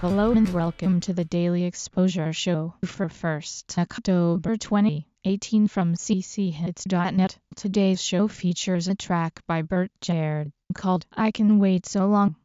Hello and welcome to the Daily Exposure Show for 1st October 2018 from cchits.net. Today's show features a track by Bert Jerred called I Can Wait So Long.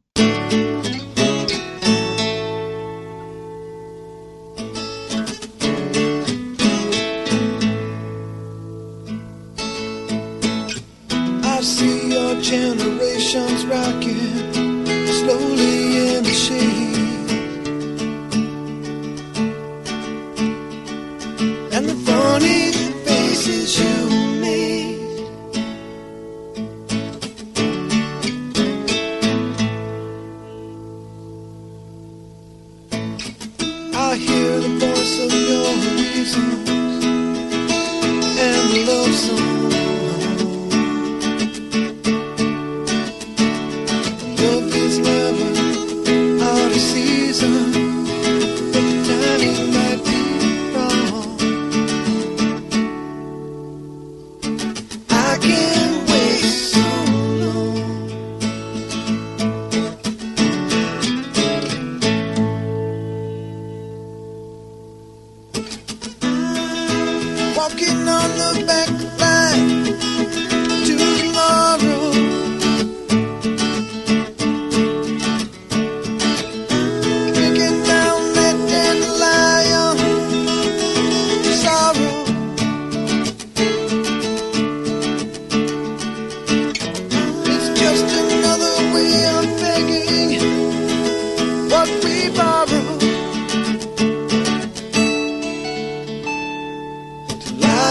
I hear the voice of your reasons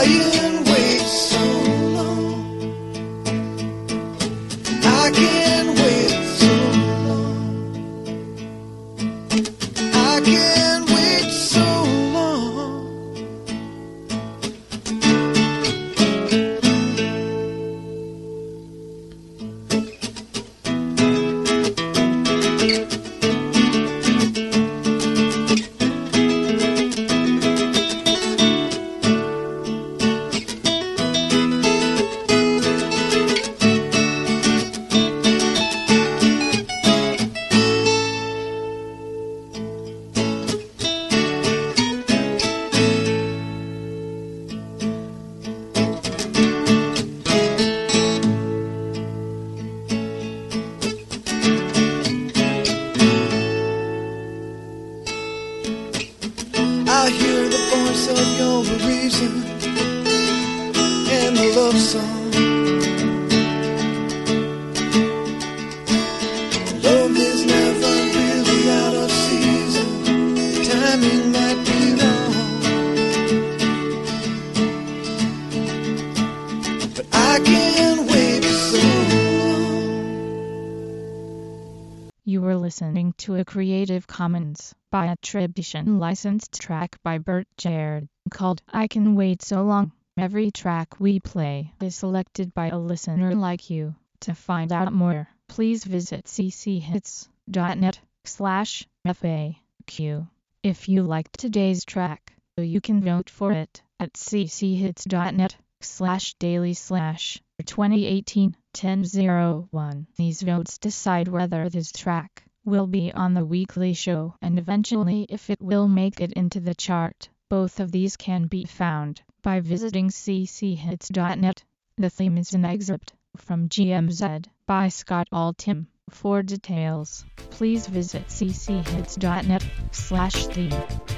To love song. Love is never really out of season. Timing might be wrong. But I can't wait so long. You were listening to a Creative Commons by attribution licensed track by Bert Jerred called I Can Wait So Long. Every track we play is selected by a listener like you. To find out more, please visit cchits.net slash FAQ. If you liked today's track, you can vote for it at cchits.net slash daily slash 2018 1001. These votes decide whether this track will be on the weekly show and eventually if it will make it into the chart. Both of these can be found by visiting cchits.net. The theme is an excerpt from Gee Whiz by Scott Altham. For details, please visit cchits.net slash theme.